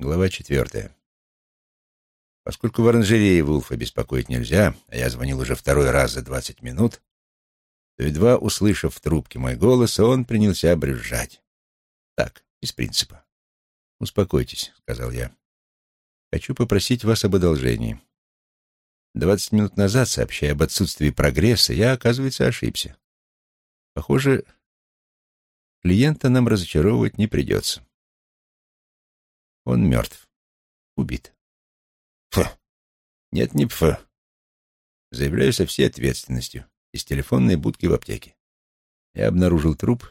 Глава четвертая. Поскольку в оранжерее Вулфа беспокоить нельзя, а я звонил уже второй раз за двадцать минут, то, едва услышав в трубке мой голос, он принялся брюзжать. Так, из принципа. «Успокойтесь», — сказал я. «Хочу попросить вас об одолжении. Двадцать минут назад, сообщая об отсутствии прогресса, я, оказывается, ошибся. Похоже, клиента нам разочаровывать не придется. Он мертв. Убит. Фу. Нет, не фу. Заявляю со всей ответственностью. Из телефонной будки в аптеке. Я обнаружил труп,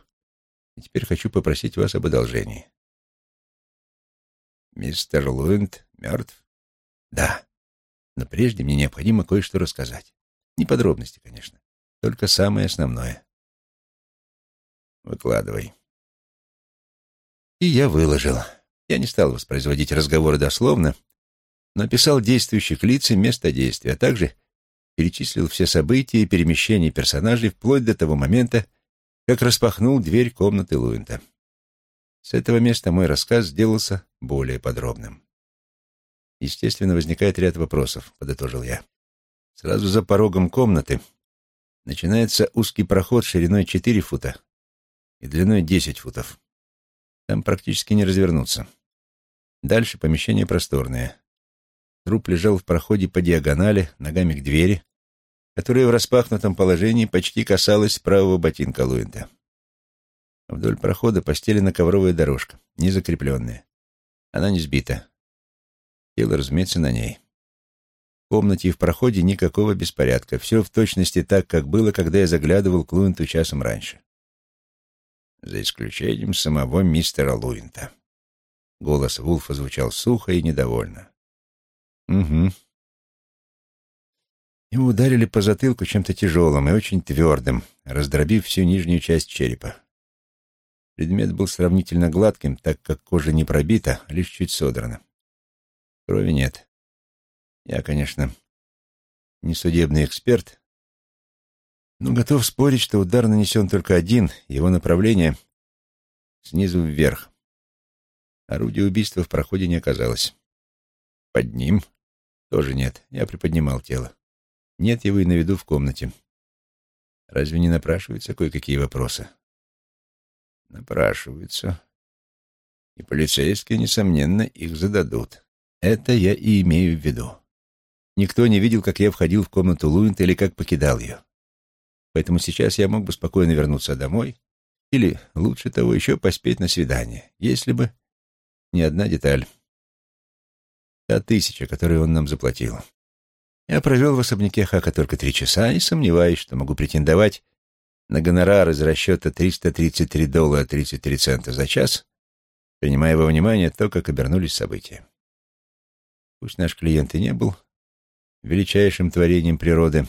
и теперь хочу попросить вас об одолжении. Мистер Луинд мертв? Да. Но прежде мне необходимо кое-что рассказать. Не подробности, конечно. Только самое основное. Выкладывай. И я выложил. Я не стал воспроизводить разговоры дословно, но описал действующих лиц и место действия, а также перечислил все события и перемещения персонажей вплоть до того момента, как распахнул дверь комнаты Луинта. С этого места мой рассказ сделался более подробным. Естественно, возникает ряд вопросов, подытожил я. Сразу за порогом комнаты начинается узкий проход шириной 4 фута и длиной 10 футов. Там практически не развернуться. Дальше помещение просторное. Труп лежал в проходе по диагонали, ногами к двери, которая в распахнутом положении почти касалась правого ботинка Луинта. Вдоль прохода постелена ковровая дорожка, не закрепленная. Она не сбита. Тело, разумеется, на ней. В комнате и в проходе никакого беспорядка. Все в точности так, как было, когда я заглядывал к Луинту часом раньше. За исключением самого мистера Луинта. Голос Вулфа звучал сухо и недовольно. «Угу». Его ударили по затылку чем-то тяжелым и очень твердым, раздробив всю нижнюю часть черепа. Предмет был сравнительно гладким, так как кожа не пробита, а лишь чуть содрана. Крови нет. Я, конечно, не судебный эксперт, но готов спорить, что удар нанесен только один, его направление снизу вверх. Орудия убийства в проходе не оказалось. Под ним тоже нет. Я приподнимал тело. Нет его и на виду в комнате. Разве не напрашиваются кое-какие вопросы? Напрашиваются. И полицейские, несомненно, их зададут. Это я и имею в виду. Никто не видел, как я входил в комнату Луинта или как покидал ее. Поэтому сейчас я мог бы спокойно вернуться домой или, лучше того, еще поспеть на свидание, если бы ни одна деталь. Та тысяча, которую он нам заплатил. Я провел в особняке Хака только три часа и сомневаюсь, что могу претендовать на гонорар из расчета 333 доллара 33 цента за час, принимая во внимание то, как обернулись события. Пусть наш клиент и не был величайшим творением природы,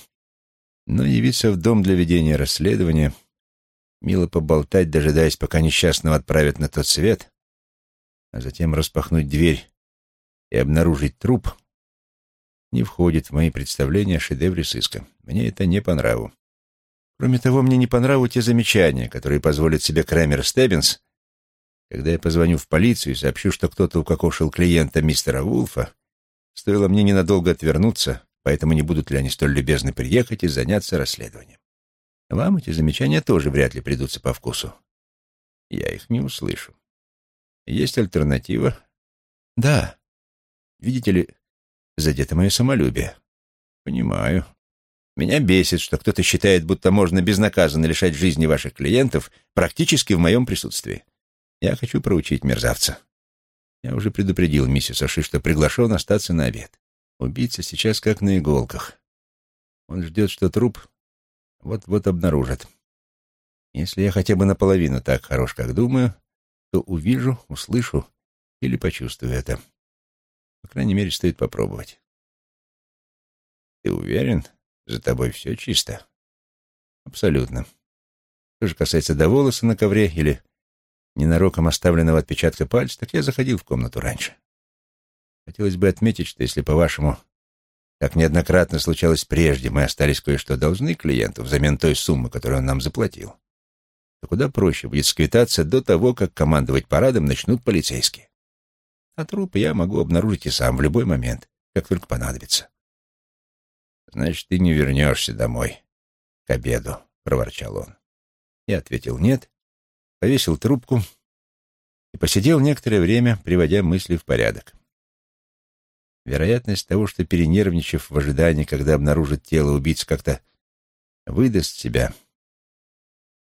но явиться в дом для ведения расследования, мило поболтать, дожидаясь, пока несчастного отправят на тот свет, а затем распахнуть дверь и обнаружить труп, не входит в мои представления о шедевре сыска. Мне это не по нраву. Кроме того, мне не по нраву те замечания, которые позволит себе Крэмер Стеббинс, когда я позвоню в полицию и сообщу, что кто-то укокошил клиента мистера Вулфа, стоило мне ненадолго отвернуться, поэтому не будут ли они столь любезны приехать и заняться расследованием. Вам эти замечания тоже вряд ли придутся по вкусу. Я их не услышу. Есть альтернатива? Да. Видите ли, задето мое самолюбие. Понимаю. Меня бесит, что кто-то считает, будто можно безнаказанно лишать жизни ваших клиентов практически в моем присутствии. Я хочу проучить мерзавца. Я уже предупредил миссис Оши, что приглашен остаться на обед. Убийца сейчас как на иголках. Он ждет, что труп вот-вот обнаружат. Если я хотя бы наполовину так хорош, как думаю, то увижу, услышу или почувствую это. По крайней мере, стоит попробовать. Ты уверен? За тобой все чисто? Абсолютно. Что же касается до волоса на ковре или ненароком оставленного отпечатка пальца, так я заходил в комнату раньше. Хотелось бы отметить, что если, по-вашему, как неоднократно случалось прежде, мы остались кое-что должны клиенту взамен той суммы, которую он нам заплатил, куда проще будет сквитаться до того, как командовать парадом начнут полицейские. А труп я могу обнаружить и сам в любой момент, как только понадобится. «Значит, ты не вернешься домой к обеду», — проворчал он. Я ответил «нет», повесил трубку и посидел некоторое время, приводя мысли в порядок. Вероятность того, что, перенервничав в ожидании, когда обнаружит тело убийцы, как-то выдаст себя,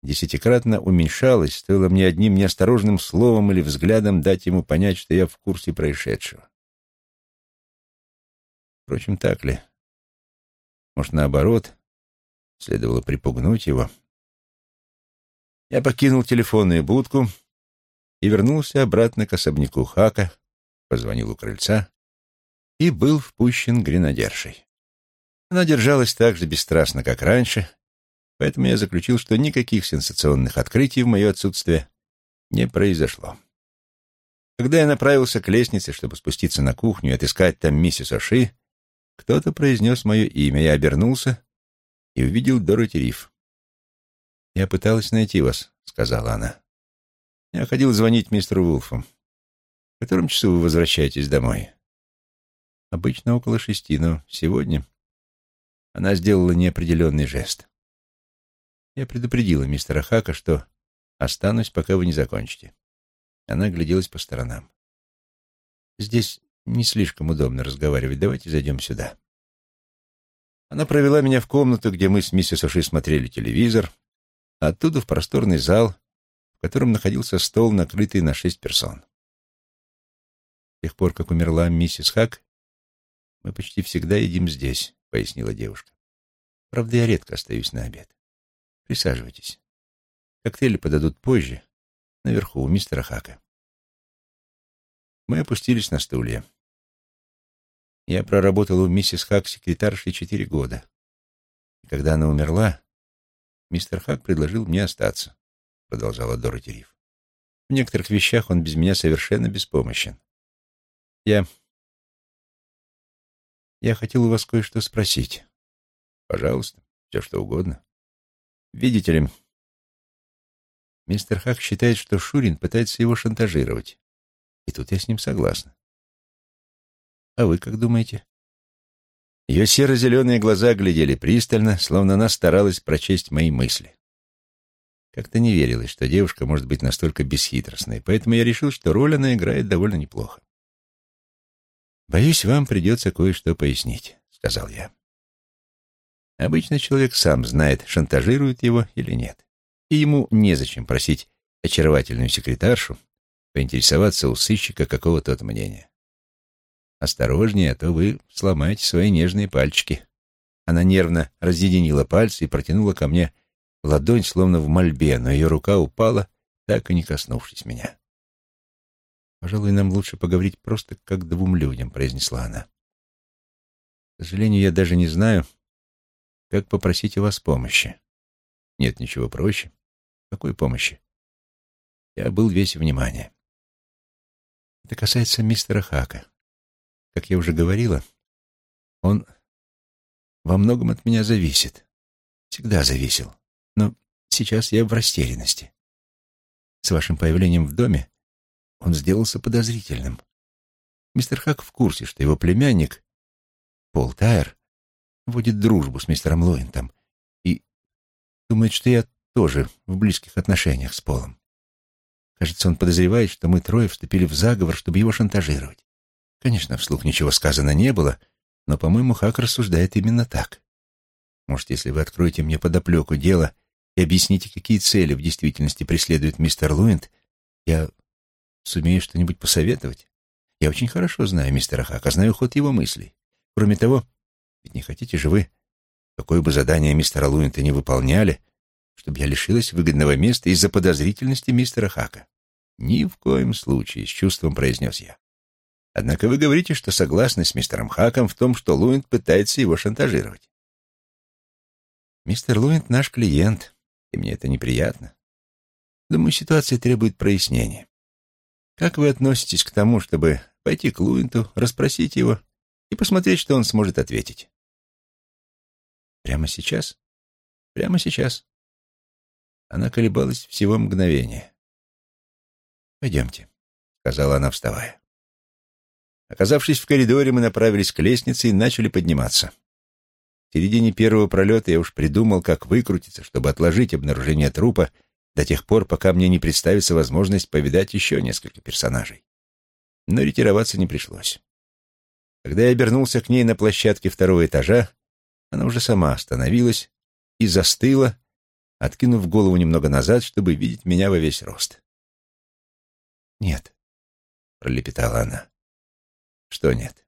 десятикратно уменьшалась, стоило мне одним неосторожным словом или взглядом дать ему понять, что я в курсе происшедшего. Впрочем, так ли? Может, наоборот, следовало припугнуть его? Я покинул телефонную будку и вернулся обратно к особняку Хака, позвонил у крыльца и был впущен гренадершей. Она держалась так же бесстрастно, как раньше, поэтому я заключил, что никаких сенсационных открытий в мое отсутствие не произошло. Когда я направился к лестнице, чтобы спуститься на кухню и отыскать там миссис Оши, кто-то произнес мое имя. Я обернулся и увидел Дороти Риф. «Я пыталась найти вас», — сказала она. «Я ходил звонить мистеру Вулфу. В котором часу вы возвращаетесь домой?» «Обычно около шести, но сегодня...» Она сделала неопределенный жест. Я предупредила мистера Хака, что останусь, пока вы не закончите. Она гляделась по сторонам. «Здесь не слишком удобно разговаривать. Давайте зайдем сюда». Она провела меня в комнату, где мы с миссис Оши смотрели телевизор, а оттуда в просторный зал, в котором находился стол, накрытый на шесть персон. С тех пор, как умерла миссис Хак, мы почти всегда едим здесь, — пояснила девушка. Правда, я редко остаюсь на обед. Присаживайтесь. Коктейли подадут позже, наверху, у мистера Хака. Мы опустились на стулья. Я проработал у миссис Хак секретаршей четыре года. И когда она умерла, мистер Хак предложил мне остаться, продолжала Дороти Риф. В некоторых вещах он без меня совершенно беспомощен. Я... Я хотел у вас кое-что спросить. Пожалуйста, все что угодно. Видите ли, мистер Хак считает, что Шурин пытается его шантажировать. И тут я с ним согласна. А вы как думаете? Ее серо-зеленые глаза глядели пристально, словно она старалась прочесть мои мысли. Как-то не верилось, что девушка может быть настолько бесхитростной, поэтому я решил, что роль она играет довольно неплохо. «Боюсь, вам придется кое-что пояснить», — сказал я. Обычно человек сам знает, шантажирует его или нет. И ему незачем просить очаровательную секретаршу поинтересоваться у сыщика, какого тот мнения. Осторожнее, а то вы сломаете свои нежные пальчики. Она нервно разъединила пальцы и протянула ко мне ладонь, словно в мольбе, но ее рука упала, так и не коснувшись меня. «Пожалуй, нам лучше поговорить просто как двум людям», — произнесла она. «К сожалению, я даже не знаю, как попросить у вас помощи. Нет ничего проще. Какой помощи? Я был весь внимание. Это касается мистера Хака. Как я уже говорила, он во многом от меня зависит. Всегда зависел. Но сейчас я в растерянности. С вашим появлением в доме он сделался подозрительным. Мистер Хак в курсе, что его племянник, Пол Тайер, водит дружбу с мистером Лоинтом и думает, что я тоже в близких отношениях с Полом. Кажется, он подозревает, что мы трое вступили в заговор, чтобы его шантажировать. Конечно, вслух ничего сказано не было, но, по-моему, Хак рассуждает именно так. Может, если вы откроете мне подоплеку дела и объясните, какие цели в действительности преследует мистер Луинт, я сумею что-нибудь посоветовать. Я очень хорошо знаю мистера Хака, знаю ход его мыслей. Кроме того, ведь не хотите же вы, какое бы задание мистера Луинта не выполняли, чтобы я лишилась выгодного места из-за подозрительности мистера Хака? Ни в коем случае, с чувством произнес я. Однако вы говорите, что согласны с мистером Хаком в том, что Луинт пытается его шантажировать. Мистер Луинт наш клиент, и мне это неприятно. Думаю, ситуация требует прояснения. Как вы относитесь к тому, чтобы пойти к Луинту, расспросить его и посмотреть, что он сможет ответить? Прямо сейчас? Прямо сейчас. Она колебалась всего мгновение. «Пойдемте», — сказала она, вставая. Оказавшись в коридоре, мы направились к лестнице и начали подниматься. В середине первого пролета я уж придумал, как выкрутиться, чтобы отложить обнаружение трупа до тех пор, пока мне не представится возможность повидать еще несколько персонажей. Но ретироваться не пришлось. Когда я обернулся к ней на площадке второго этажа, она уже сама остановилась и застыла, откинув голову немного назад, чтобы видеть меня во весь рост. «Нет», — пролепетала она. «Что нет?»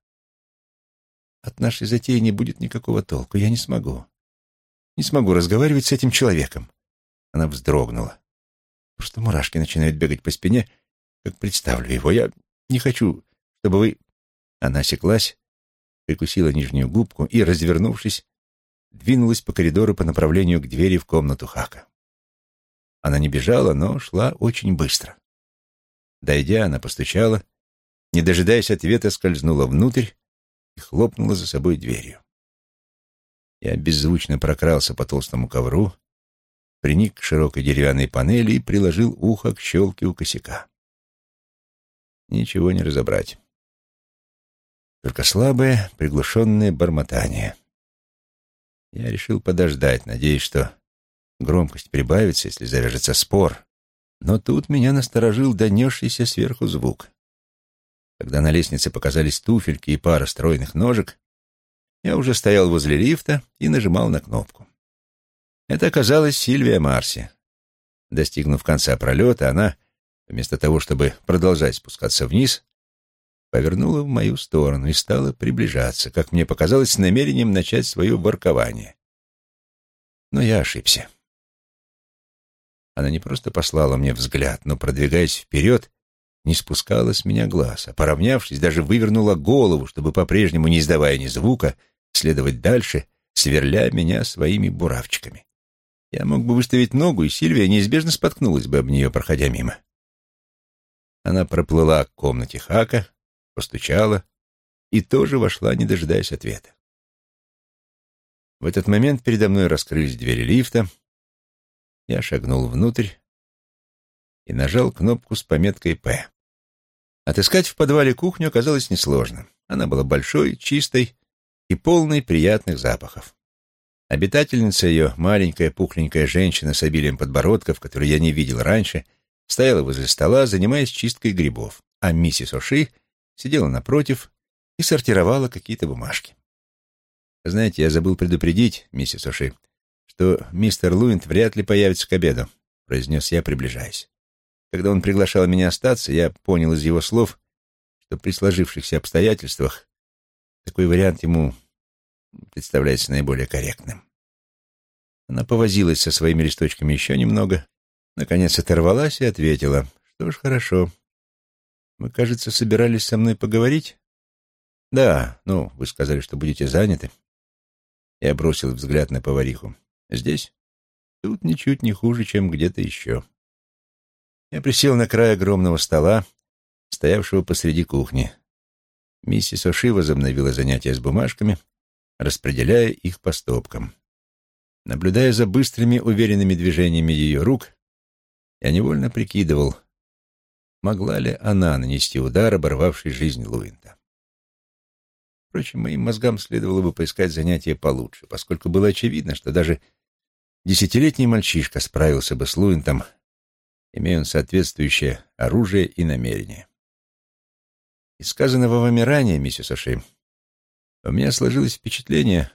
«От нашей затеи не будет никакого толку. Я не смогу. Не смогу разговаривать с этим человеком». Она вздрогнула. Просто мурашки начинают бегать по спине, как представлю его. Я не хочу, чтобы вы...» Она осеклась, прикусила нижнюю губку и, развернувшись, двинулась по коридору по направлению к двери в комнату Хака. Она не бежала, но шла очень быстро. Дойдя, она постучала, не дожидаясь ответа, скользнула внутрь и хлопнула за собой дверью. Я беззвучно прокрался по толстому ковру, приник к широкой деревянной панели и приложил ухо к щелке у косяка. Ничего не разобрать. Только слабое, приглушенное бормотание. Я решил подождать, надеясь, что громкость прибавится, если завяжется спор. Но тут меня насторожил донесшийся сверху звук. Когда на лестнице показались туфельки и пара стройных ножек, я уже стоял возле лифта и нажимал на кнопку. Это оказалась Сильвия Марси. Достигнув конца пролета, она, вместо того, чтобы продолжать спускаться вниз, повернула в мою сторону и стала приближаться, как мне показалось, с намерением начать свое воркование. Но я ошибся. Она не просто послала мне взгляд, но, продвигаясь вперед, не спускала с меня глаз, а, поравнявшись, даже вывернула голову, чтобы, по-прежнему не издавая ни звука, следовать дальше, сверля меня своими буравчиками. Я мог бы выставить ногу, и Сильвия неизбежно споткнулась бы об нее, проходя мимо. Она проплыла к комнате Хака, постучала и тоже вошла, не дожидаясь ответа. В этот момент передо мной раскрылись двери лифта. Я шагнул внутрь и нажал кнопку с пометкой «П». Отыскать в подвале кухню оказалось несложно. Она была большой, чистой и полной приятных запахов. Обитательница ее, маленькая пухленькая женщина с обилием подбородков, которую я не видел раньше, стояла возле стола, занимаясь чисткой грибов, а миссис Оши сидела напротив и сортировала какие-то бумажки. «Знаете, я забыл предупредить, миссис Оши, что мистер Луинт вряд ли появится к обеду», — произнес я, приближаясь. Когда он приглашал меня остаться, я понял из его слов, что при сложившихся обстоятельствах такой вариант ему представляется наиболее корректным. Она повозилась со своими листочками еще немного, наконец оторвалась и ответила, что ж, хорошо, вы, кажется, собирались со мной поговорить? Да, ну, вы сказали, что будете заняты. Я бросил взгляд на повариху. Здесь? Тут ничуть не хуже, чем где-то еще. Я присел на край огромного стола, стоявшего посреди кухни. Миссис Оши возобновила занятия с бумажками, распределяя их по стопкам. Наблюдая за быстрыми, уверенными движениями ее рук, я невольно прикидывал, могла ли она нанести удар, оборвавший жизнь Луинта. Впрочем, моим мозгам следовало бы поискать занятия получше, поскольку было очевидно, что даже десятилетний мальчишка справился бы с Луинтом, имея он соответствующее оружие и намерение. Из сказанного вами ранее, миссис Оши, у меня сложилось впечатление,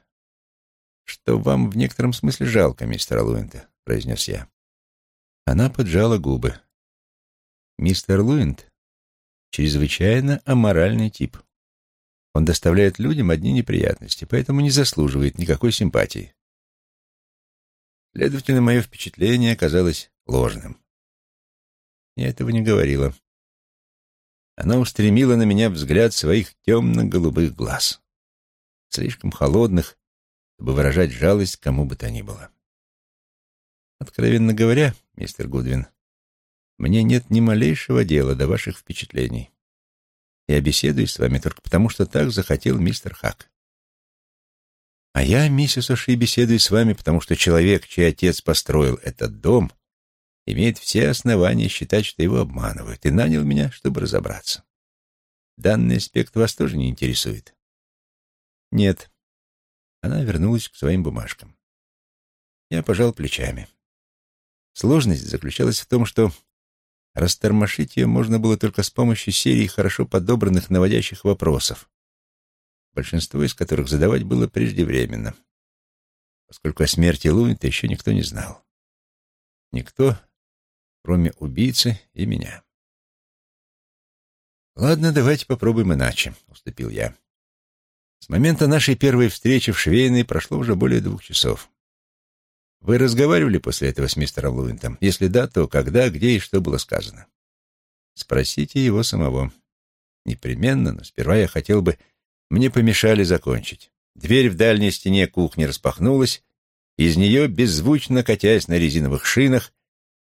что вам в некотором смысле жалко мистера Луинта, произнес я. Она поджала губы. Мистер Луинд — чрезвычайно аморальный тип. Он доставляет людям одни неприятности, поэтому не заслуживает никакой симпатии. Следовательно, мое впечатление оказалось ложным. Я этого не говорила. Она устремила на меня взгляд своих темно-голубых глаз, слишком холодных, чтобы выражать жалость кому бы то ни было. Откровенно говоря, мистер Гудвин, мне нет ни малейшего дела до ваших впечатлений. Я беседую с вами только потому, что так захотел мистер Хак. А я, миссис Оши, беседую с вами, потому что человек, чей отец построил этот дом, имеет все основания считать, что его обманывают, и нанял меня, чтобы разобраться. Данный аспект вас тоже не интересует? Нет. Она вернулась к своим бумажкам. Я пожал плечами. Сложность заключалась в том, что растормошить ее можно было только с помощью серии хорошо подобранных наводящих вопросов, большинство из которых задавать было преждевременно, поскольку о смерти Луинта еще никто не знал. Никто, кроме убийцы и меня. «Ладно, давайте попробуем иначе», — уступил я. С момента нашей первой встречи в Швейной прошло уже более двух часов. Вы разговаривали после этого с мистером Луинтом? Если да, то когда, где и что было сказано? Спросите его самого. Непременно, но сперва я хотел бы... Мне помешали закончить. Дверь в дальней стене кухни распахнулась, из нее, беззвучно катясь на резиновых шинах,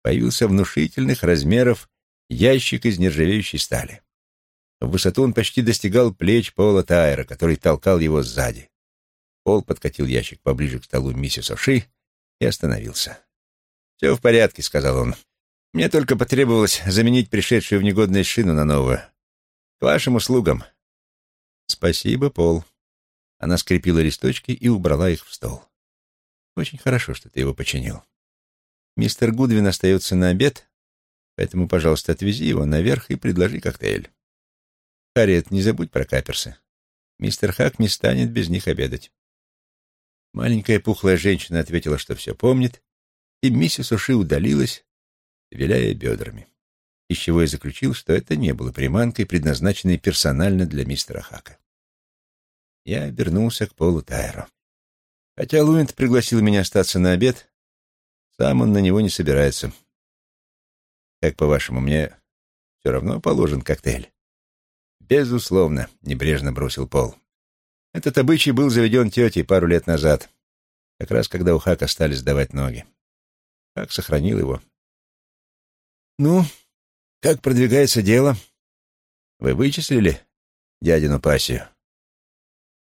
появился внушительных размеров ящик из нержавеющей стали. В высоту он почти достигал плеч Пола Тайра, который толкал его сзади. Пол подкатил ящик поближе к столу миссис Оши и остановился. «Все в порядке», — сказал он. «Мне только потребовалось заменить пришедшую в негодность шину на новую. К вашим услугам». «Спасибо, Пол». Она скрепила листочки и убрала их в стол. «Очень хорошо, что ты его починил. Мистер Гудвин остается на обед, поэтому, пожалуйста, отвези его наверх и предложи коктейль». Харриет, не забудь про каперсы. Мистер Хак не станет без них обедать. Маленькая пухлая женщина ответила, что все помнит, и миссис Уши удалилась, виляя бедрами, из чего я заключил, что это не было приманкой, предназначенной персонально для мистера Хака. Я обернулся к Полу Тайру. Хотя Луинт пригласил меня остаться на обед, сам он на него не собирается. Как, по-вашему, мне все равно положен коктейль? «Безусловно», — небрежно бросил Пол. «Этот обычай был заведен тетей пару лет назад, как раз когда у Хака стали сдавать ноги. Хак сохранил его». «Ну, как продвигается дело? Вы вычислили дядину пассию?»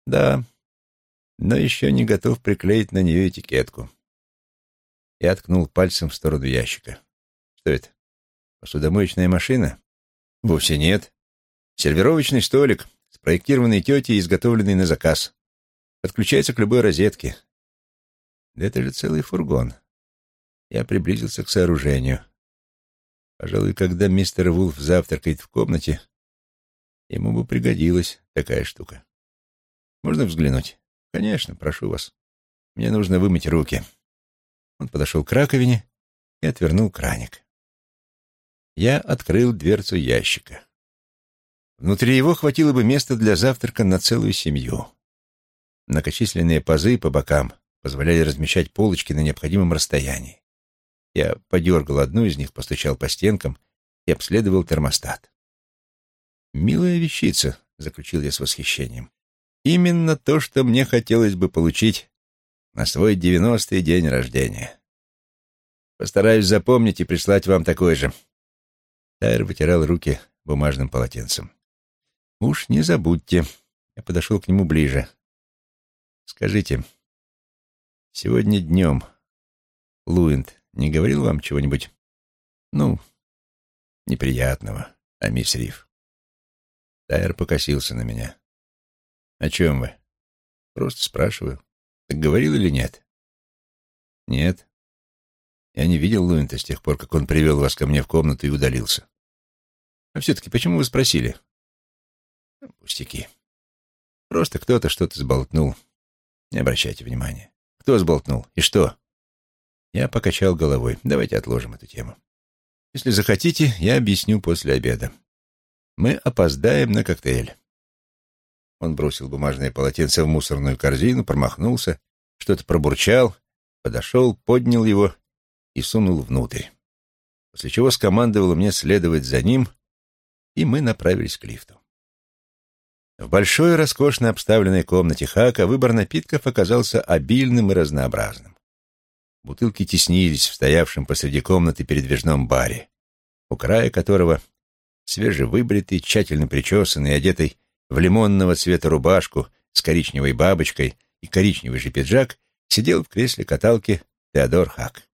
«Да, но еще не готов приклеить на нее этикетку». Я ткнул пальцем в сторону ящика. «Что это? Посудомоечная машина?» «Вовсе нет. Сервировочный столик, спроектированный тетей и изготовленный на заказ. Подключается к любой розетке. Да это же целый фургон. Я приблизился к сооружению. Пожалуй, когда мистер Вулф завтракает в комнате, ему бы пригодилась такая штука. Можно взглянуть? Конечно, прошу вас. Мне нужно вымыть руки. Он подошел к раковине и отвернул краник. Я открыл дверцу ящика. Внутри его хватило бы места для завтрака на целую семью. Многочисленные пазы по бокам позволяли размещать полочки на необходимом расстоянии. Я подергал одну из них, постучал по стенкам и обследовал термостат. «Милая вещица», — заключил я с восхищением. «Именно то, что мне хотелось бы получить на свой девяностый день рождения. Постараюсь запомнить и прислать вам такой же». Тайр вытирал руки бумажным полотенцем. «Уж не забудьте». Я подошел к нему ближе. «Скажите, сегодня днем Луинд не говорил вам чего-нибудь, ну, неприятного о мисс Риф?» Тайер покосился на меня. «О чем вы?» «Просто спрашиваю. Так говорил или нет?» «Нет. Я не видел Луинта с тех пор, как он привел вас ко мне в комнату и удалился. А все-таки почему вы спросили?» Пустяки. Просто кто-то что-то сболтнул. Не обращайте внимания. Кто сболтнул? И что? Я покачал головой. Давайте отложим эту тему. Если захотите, я объясню после обеда. Мы опоздаем на коктейль. Он бросил бумажное полотенце в мусорную корзину, промахнулся, что-то пробурчал, подошел, поднял его и сунул внутрь. После чего скомандовал мне следовать за ним, и мы направились к лифту. В большой, роскошно обставленной комнате Хака выбор напитков оказался обильным и разнообразным. Бутылки теснились в стоявшем посреди комнаты передвижном баре, у края которого свежевыбритый, тщательно причесанный, одетый в лимонного цвета рубашку с коричневой бабочкой и коричневый же пиджак, сидел в кресле каталки Теодор Хак.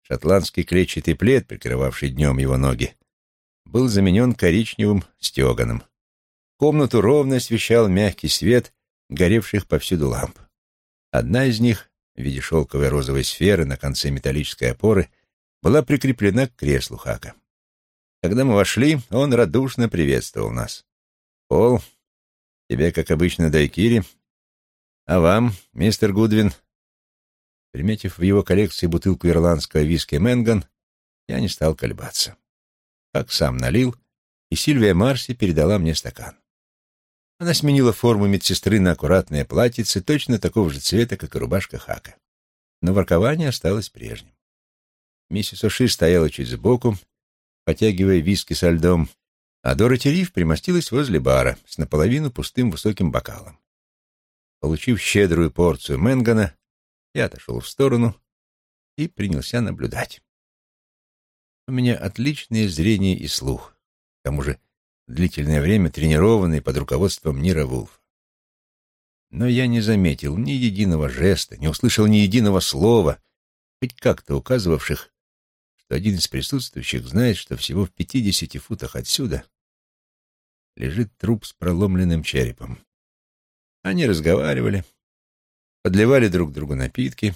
Шотландский клетчатый плед, прикрывавший днем его ноги, был заменен коричневым стеганом, комнату ровно освещал мягкий свет горевших повсюду ламп. Одна из них, в виде шелковой розовой сферы на конце металлической опоры, была прикреплена к креслу Хака. Когда мы вошли, он радушно приветствовал нас. «Пол, тебе, как обычно, дайкири. А вам, мистер Гудвин?» Приметив в его коллекции бутылку ирландского виски «Мэнган», я не стал колебаться. Хак сам налил, и Сильвия Марси передала мне стакан. Она сменила форму медсестры на аккуратное платьице, точно такого же цвета, как и рубашка Хака. Но воркование осталось прежним. Миссис Оши стояла чуть сбоку, потягивая виски со льдом, а Дороти Риф примостилась возле бара с наполовину пустым высоким бокалом. Получив щедрую порцию Менгана, я отошел в сторону и принялся наблюдать. У меня отличное зрение и слух, к тому же длительное время тренированный под руководством Нира Вулфа. Но я не заметил ни единого жеста, не услышал ни единого слова, хоть как-то указывавших что один из присутствующих знает, что всего в пятидесяти футах отсюда лежит труп с проломленным черепом. Они разговаривали, подливали друг другу напитки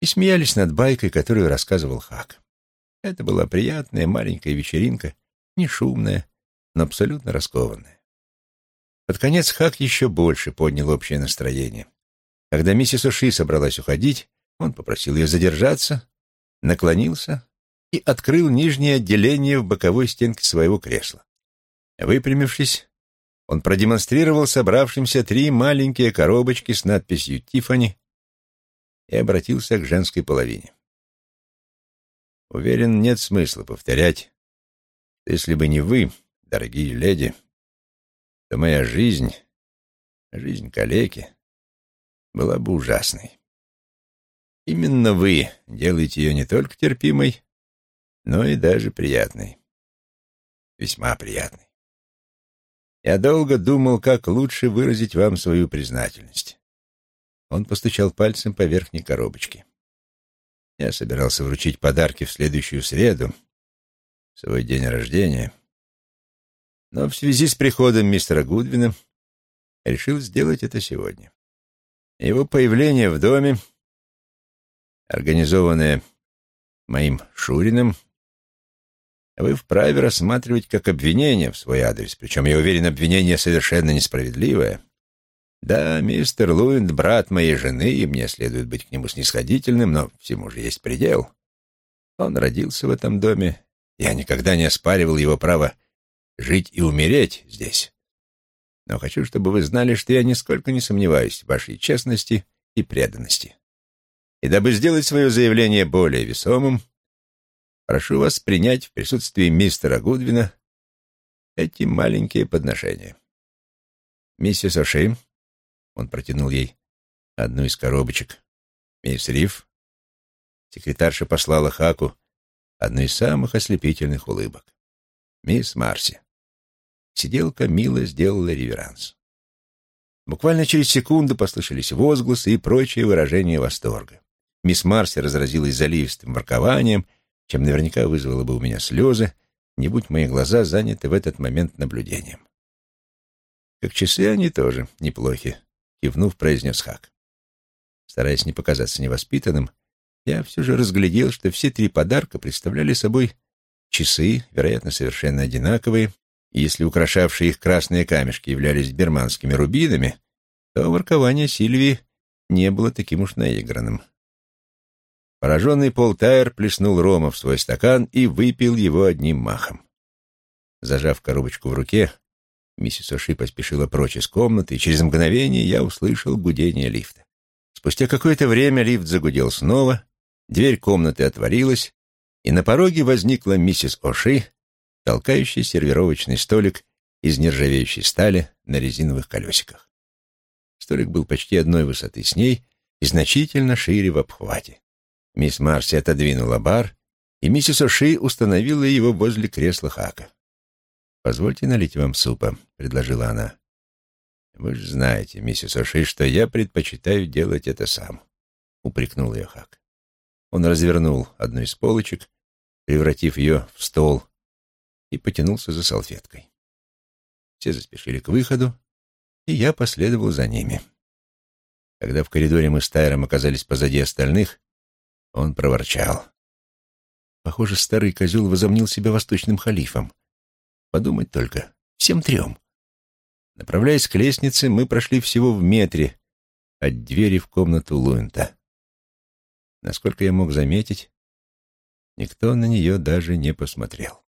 и смеялись над байкой, которую рассказывал Хак. Это была приятная маленькая вечеринка, не шумная, но абсолютно раскованная. Под конец Хак еще больше поднял общее настроение. Когда миссис Уши собралась уходить, он попросил ее задержаться, наклонился и открыл нижнее отделение в боковой стенке своего кресла. Выпрямившись, он продемонстрировал собравшимся три маленькие коробочки с надписью «Тиффани» и обратился к женской половине. Уверен, нет смысла повторять, если бы не вы, дорогие леди, то моя жизнь, жизнь калеки, была бы ужасной. Именно вы делаете ее не только терпимой, но и даже приятный. Весьма приятный. Я долго думал, как лучше выразить вам свою признательность. Он постучал пальцем по верхней коробочке. Я собирался вручить подарки в следующую среду, в свой день рождения, но в связи с приходом мистера Гудвина решил сделать это сегодня. Его появление в доме, организованное моим Шуриным, вы вправе рассматривать как обвинение в свой адрес, причем, я уверен, обвинение совершенно несправедливое. Да, мистер Луинд — брат моей жены, и мне следует быть к нему снисходительным, но всему же есть предел. Он родился в этом доме. Я никогда не оспаривал его право жить и умереть здесь. Но хочу, чтобы вы знали, что я нисколько не сомневаюсь в вашей честности и преданности. И дабы сделать свое заявление более весомым, Прошу вас принять в присутствии мистера Гудвина эти маленькие подношения. Миссис Оши, он протянул ей одну из коробочек. Мисс Риф, секретарша послала Хаку одну из самых ослепительных улыбок. Мисс Марси. Сиделка мило сделала реверанс. Буквально через секунду послышались возгласы и прочие выражения восторга. Мисс Марси разразилась заливистым воркованием — чем наверняка вызвало бы у меня слезы, не будь мои глаза заняты в этот момент наблюдением. «Как часы они тоже неплохи», — кивнув, произнес Хак. Стараясь не показаться невоспитанным, я все же разглядел, что все три подарка представляли собой часы, вероятно, совершенно одинаковые, если украшавшие их красные камешки являлись берманскими рубинами, то воркование Сильвии не было таким уж наигранным. Пораженный Пол Тайер плеснул рома в свой стакан и выпил его одним махом. Зажав коробочку в руке, миссис Оши поспешила прочь из комнаты, и через мгновение я услышал гудение лифта. Спустя какое-то время лифт загудел снова, дверь комнаты отворилась, и на пороге возникла миссис Оши, толкающая сервировочный столик из нержавеющей стали на резиновых колесиках. Столик был почти одной высоты с ней и значительно шире в обхвате. Мисс Марси отодвинула бар, и миссис Оши установила его возле кресла Хака. «Позвольте налить вам супа», — предложила она. «Вы же знаете, миссис Оши, что я предпочитаю делать это сам», — упрекнул ее Хак. Он развернул одну из полочек, превратив ее в стол, и потянулся за салфеткой. Все заспешили к выходу, и я последовал за ними. Когда в коридоре мы с Тайром оказались позади остальных, он проворчал. Похоже, старый козел возомнил себя восточным халифом. Подумать только, всем трем. Направляясь к лестнице, мы прошли всего в метре от двери в комнату Луинта. Насколько я мог заметить, никто на нее даже не посмотрел.